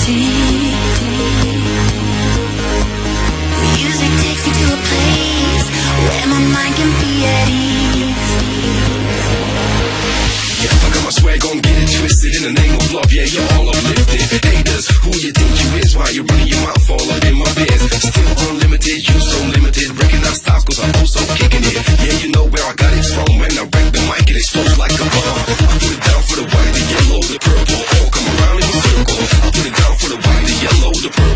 Music takes me to a place where my mind can be at ease. Yeah, I got my swag on, get it twisted in the name of love, yeah, you're all uplifted. Haters, who you think you is? Why you running your mouth all up in my biz? Still unlimited, you so limited. Breaking out stops, cause I'm also kicking it. Yeah, you know where I got it from. When I wreck the mic, it's explodes like. You.